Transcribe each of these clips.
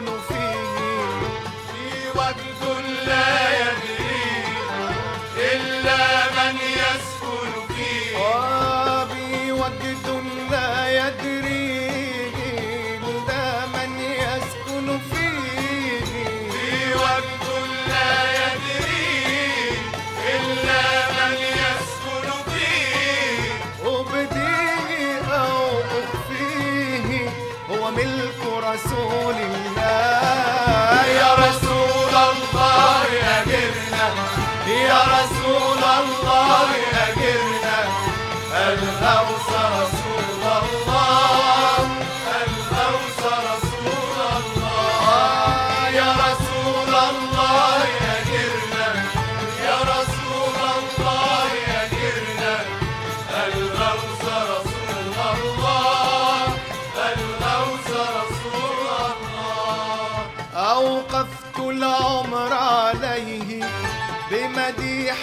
não fim. ملك رسول الله. يا رسول الله يا جبنا يا رسول الله يا أوقفت العمر عليه بمديح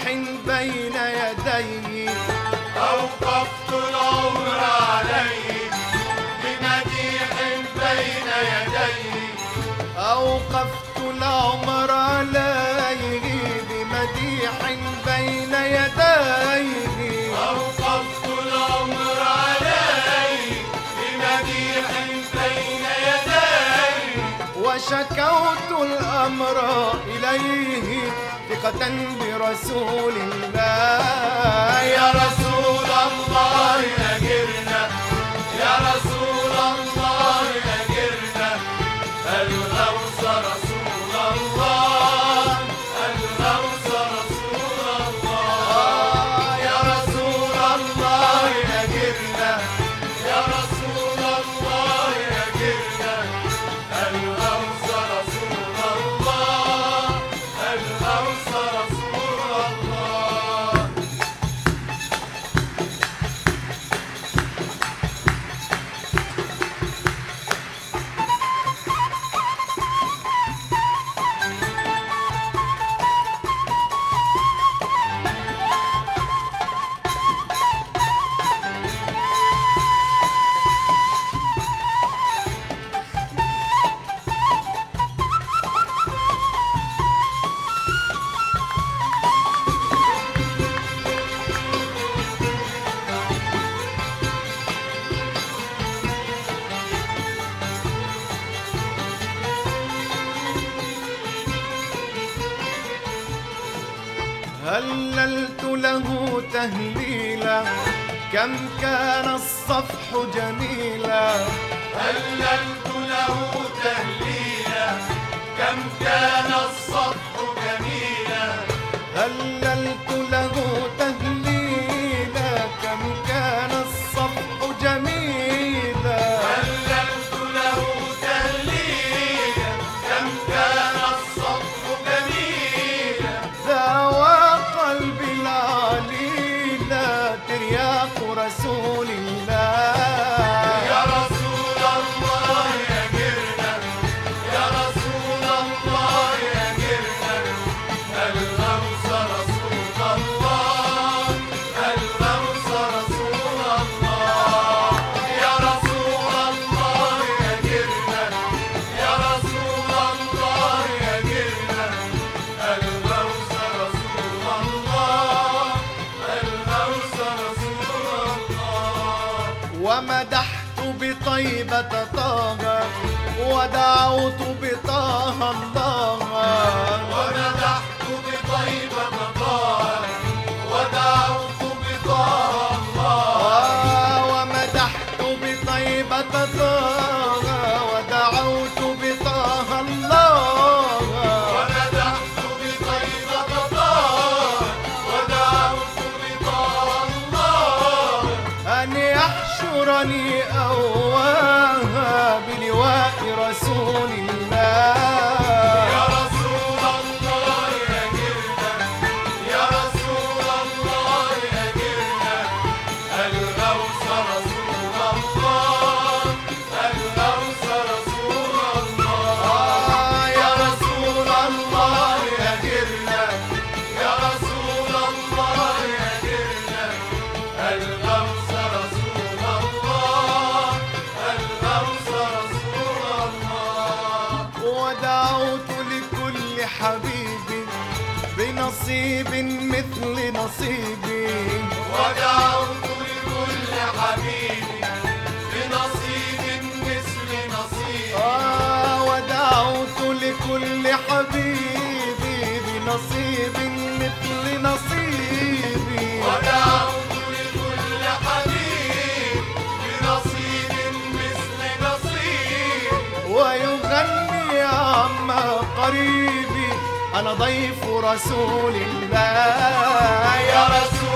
بين يديه. أوقفت العمر عليه بمديح بين يديه. أوقفت العمر وشكوت الأمر إليه ثقة برسول الله. يا رسول الله أجرنا يا رسول الله أجرنا. الغوث رسول الله. هللت له تهليلا. كم كان الصفح جميلا. هللت له تهليلا. كم كان الصفح بطيبة طه ودعوت بطه الله ومن حبيبي بنصيب مثل نصيبي. ودعوت لكل حبيبي بنصيب مثل نصيبي. آه ودعوت لكل حبيبي بنصيب أنا ضيف رسول الله. يا رسول